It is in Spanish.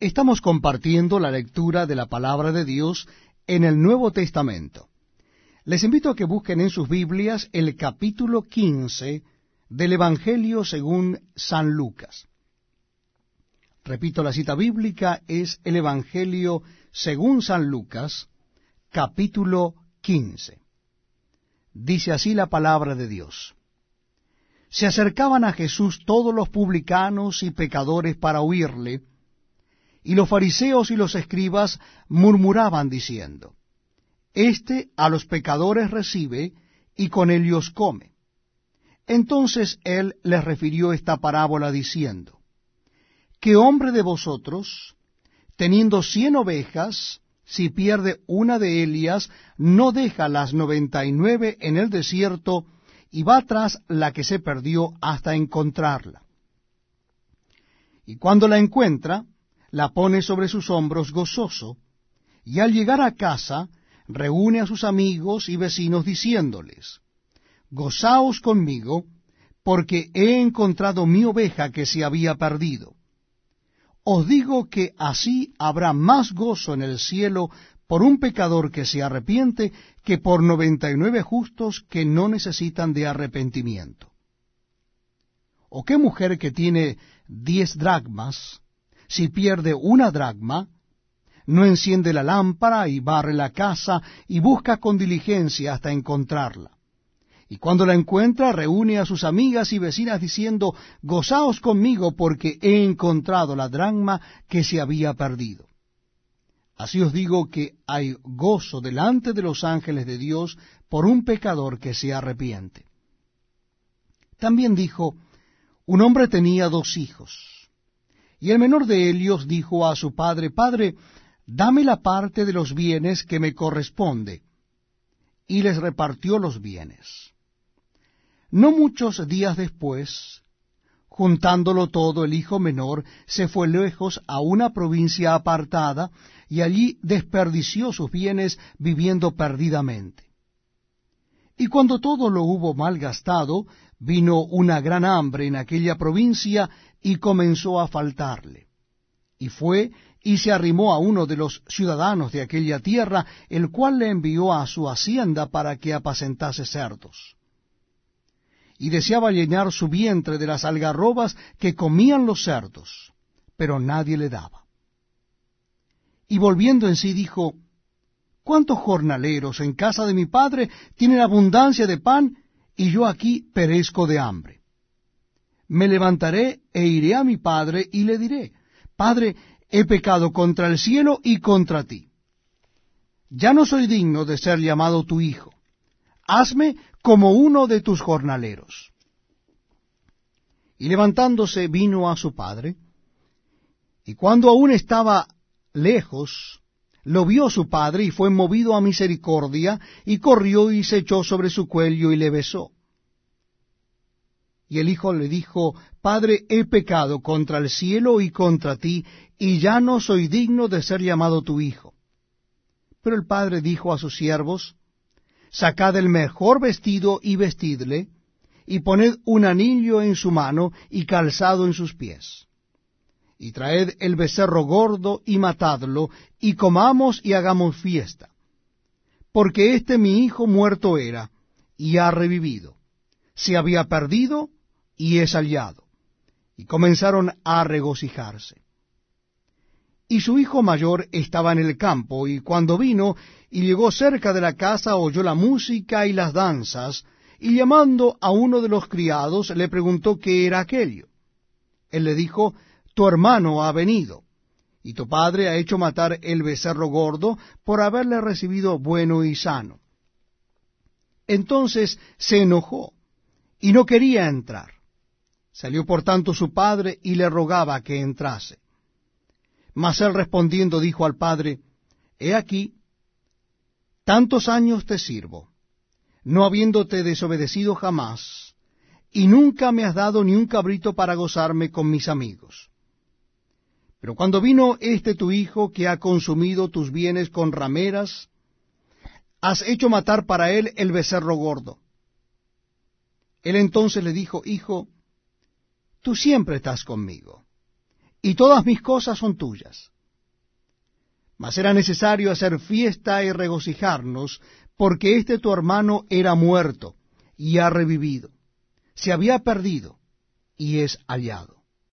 Estamos compartiendo la lectura de la palabra de Dios en el Nuevo Testamento. Les invito a que busquen en sus Biblias el capítulo 15 del Evangelio según San Lucas. Repito, la cita bíblica es el Evangelio según San Lucas, capítulo 15. Dice así la palabra de Dios. Se acercaban a Jesús todos los publicanos y pecadores para oírle, y los fariseos y los escribas murmuraban diciendo, Este a los pecadores recibe y con ellos come. Entonces él les refirió esta parábola diciendo, ¿Qué hombre de vosotros, teniendo cien ovejas, si pierde una de ellas, no deja las noventa y nueve en el desierto y va tras la que se perdió hasta encontrarla? Y cuando la encuentra, la pone sobre sus hombros gozoso, y al llegar a casa reúne a sus amigos y vecinos diciéndoles, Gozaos conmigo, porque he encontrado mi oveja que se había perdido. Os digo que así habrá más gozo en el cielo por un pecador que se arrepiente que por noventa y nueve justos que no necesitan de arrepentimiento. ¿O qué mujer que tiene diez dracmas, si pierde una dracma, no enciende la lámpara y barre la casa y busca con diligencia hasta encontrarla. Y cuando la encuentra, reúne a sus amigas y vecinas diciendo, Gozaos conmigo porque he encontrado la dracma que se había perdido. Así os digo que hay gozo delante de los ángeles de Dios por un pecador que se arrepiente. También dijo, un hombre tenía dos hijos. Y el menor de ellos dijo a su padre, Padre, dame la parte de los bienes que me corresponde. Y les repartió los bienes. No muchos días después, juntándolo todo, el hijo menor se fue lejos a una provincia apartada, y allí desperdició sus bienes viviendo perdidamente. Y cuando todo lo hubo malgastado, vino una gran hambre en aquella provincia, y comenzó a faltarle. Y fue y se arrimó a uno de los ciudadanos de aquella tierra, el cual le envió a su hacienda para que apacentase cerdos. Y deseaba llenar su vientre de las algarrobas que comían los cerdos, pero nadie le daba. Y volviendo en sí dijo, ¿Cuántos jornaleros en casa de mi padre tienen abundancia de pan y yo aquí perezco de hambre? me levantaré e iré a mi padre y le diré, Padre, he pecado contra el cielo y contra ti. Ya no soy digno de ser llamado tu hijo. Hazme como uno de tus jornaleros. Y levantándose vino a su padre, y cuando aún estaba lejos, lo vio su padre y fue movido a misericordia, y corrió y se echó sobre su cuello y le besó. Y el hijo le dijo, Padre, he pecado contra el cielo y contra ti, y ya no soy digno de ser llamado tu hijo. Pero el padre dijo a sus siervos, Sacad el mejor vestido y vestidle, y poned un anillo en su mano y calzado en sus pies. Y traed el becerro gordo y matadlo, y comamos y hagamos fiesta. Porque este mi hijo muerto era, y ha revivido. Se había perdido, y es hallado. Y comenzaron a regocijarse. Y su hijo mayor estaba en el campo, y cuando vino y llegó cerca de la casa oyó la música y las danzas, y llamando a uno de los criados le preguntó qué era aquello. Él le dijo, Tu hermano ha venido, y tu padre ha hecho matar el becerro gordo por haberle recibido bueno y sano. Entonces se enojó, y no quería entrar. Salió por tanto su padre y le rogaba que entrase. Mas él respondiendo dijo al padre, He aquí, tantos años te sirvo, no habiéndote desobedecido jamás, y nunca me has dado ni un cabrito para gozarme con mis amigos. Pero cuando vino este tu hijo que ha consumido tus bienes con rameras, has hecho matar para él el becerro gordo. Él entonces le dijo, Hijo, tú siempre estás conmigo, y todas mis cosas son tuyas. Mas era necesario hacer fiesta y regocijarnos, porque este tu hermano era muerto, y ha revivido, se había perdido, y es hallado.